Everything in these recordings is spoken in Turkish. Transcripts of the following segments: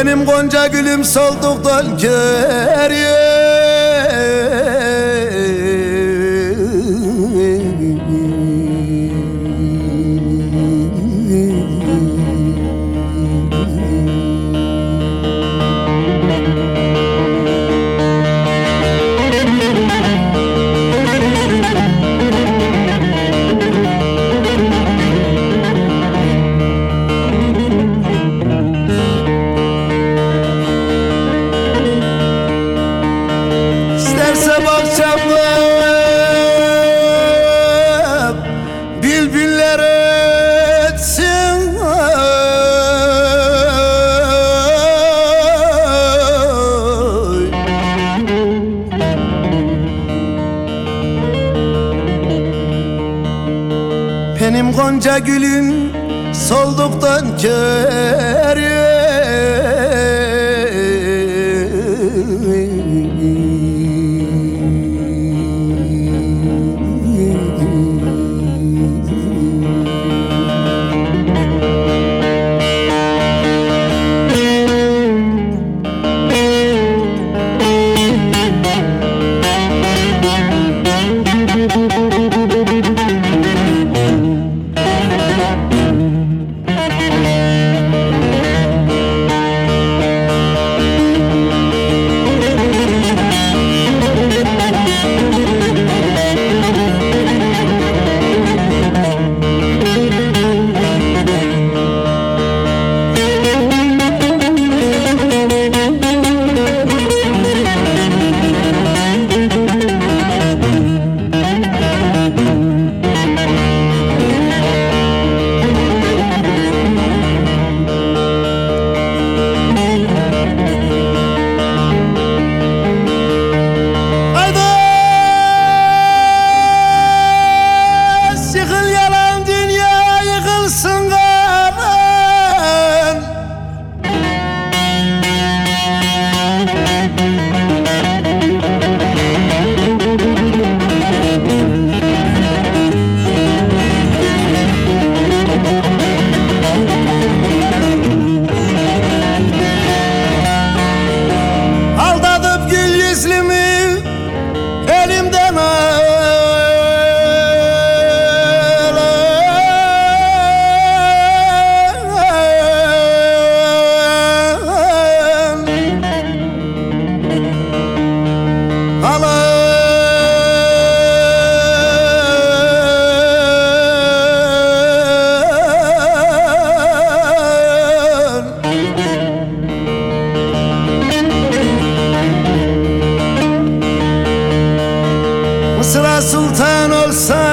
Benim gonca gülüm solduktan geriye. Gonca gülüm solduktan köye alza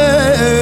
yeah.